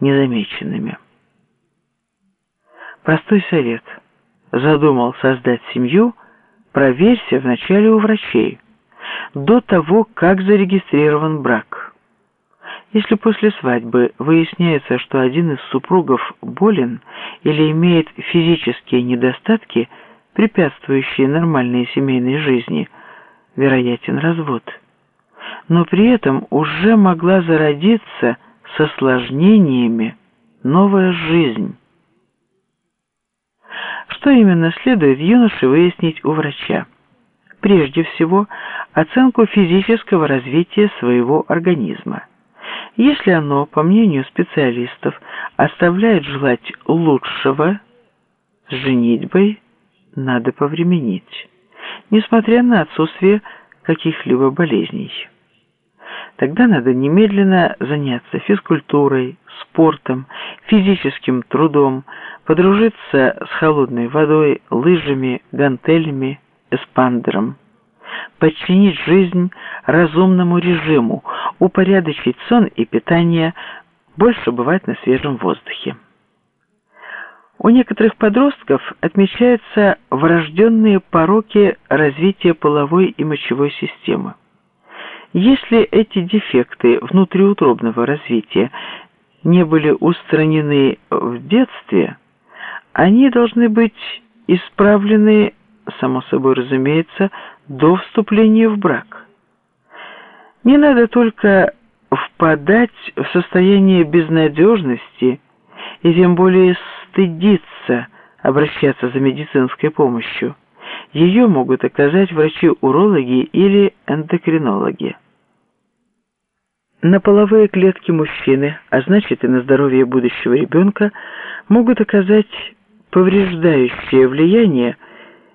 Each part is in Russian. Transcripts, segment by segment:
незамеченными. Простой совет. Задумал создать семью, проверься вначале у врачей, до того, как зарегистрирован брак. Если после свадьбы выясняется, что один из супругов болен или имеет физические недостатки, препятствующие нормальной семейной жизни, вероятен развод. Но при этом уже могла зародиться с осложнениями новая жизнь. Что именно следует юноше выяснить у врача? Прежде всего, оценку физического развития своего организма. Если оно, по мнению специалистов, оставляет желать лучшего, с женитьбой надо повременить, несмотря на отсутствие каких-либо болезней. Тогда надо немедленно заняться физкультурой, спортом, физическим трудом, подружиться с холодной водой, лыжами, гантелями, эспандером. Подчинить жизнь разумному режиму, упорядочить сон и питание, больше бывать на свежем воздухе. У некоторых подростков отмечаются врожденные пороки развития половой и мочевой системы. Если эти дефекты внутриутробного развития не были устранены в детстве, они должны быть исправлены, само собой разумеется, до вступления в брак. Не надо только впадать в состояние безнадежности и тем более стыдиться обращаться за медицинской помощью. Ее могут оказать врачи-урологи или эндокринологи. На половые клетки мужчины, а значит и на здоровье будущего ребенка, могут оказать повреждающее влияние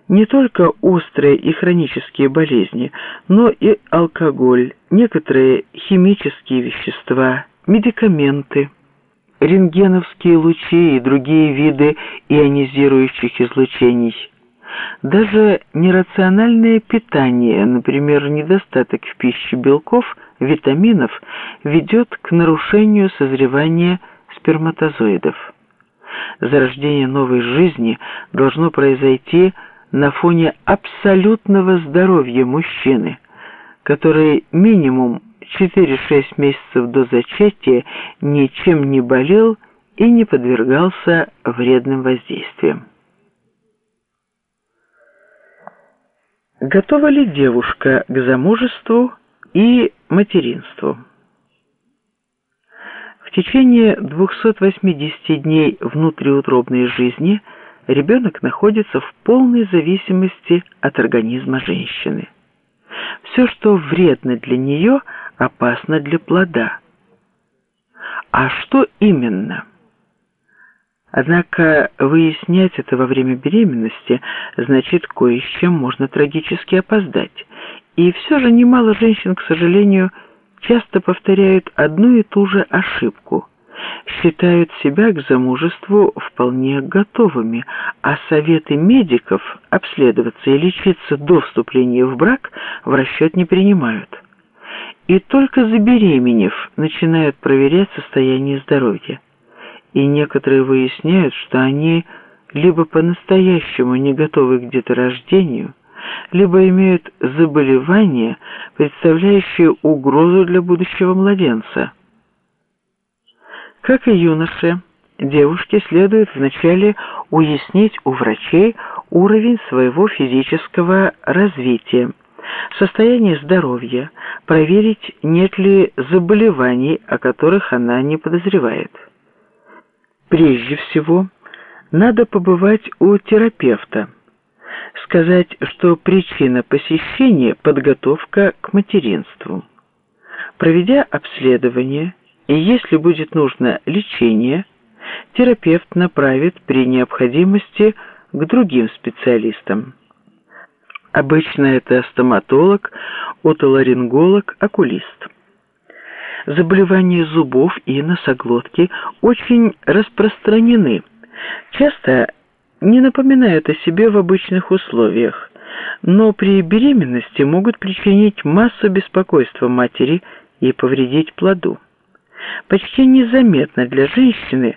не только острые и хронические болезни, но и алкоголь, некоторые химические вещества, медикаменты, рентгеновские лучи и другие виды ионизирующих излучений. Даже нерациональное питание, например, недостаток в пище белков – витаминов ведет к нарушению созревания сперматозоидов. Зарождение новой жизни должно произойти на фоне абсолютного здоровья мужчины, который минимум 4-6 месяцев до зачатия ничем не болел и не подвергался вредным воздействиям. Готова ли девушка к замужеству и материнству. В течение 280 дней внутриутробной жизни ребенок находится в полной зависимости от организма женщины. Все, что вредно для нее, опасно для плода. А что именно? Однако выяснять это во время беременности значит кое с чем можно трагически опоздать, и все же немало женщин, к сожалению, часто повторяют одну и ту же ошибку. Считают себя к замужеству вполне готовыми, а советы медиков обследоваться и лечиться до вступления в брак в расчет не принимают. И только забеременев начинают проверять состояние здоровья. И некоторые выясняют, что они либо по-настоящему не готовы к деторождению, либо имеют заболевания, представляющие угрозу для будущего младенца. Как и юноше, девушке следует вначале уяснить у врачей уровень своего физического развития, состояние здоровья, проверить, нет ли заболеваний, о которых она не подозревает. Прежде всего, надо побывать у терапевта, сказать, что причина посещения – подготовка к материнству. Проведя обследование, и если будет нужно лечение, терапевт направит при необходимости к другим специалистам. Обычно это стоматолог, отоларинголог, окулист. Заболевания зубов и носоглотки очень распространены. Часто не напоминают о себе в обычных условиях, но при беременности могут причинить массу беспокойства матери и повредить плоду. почти незаметно для женщины,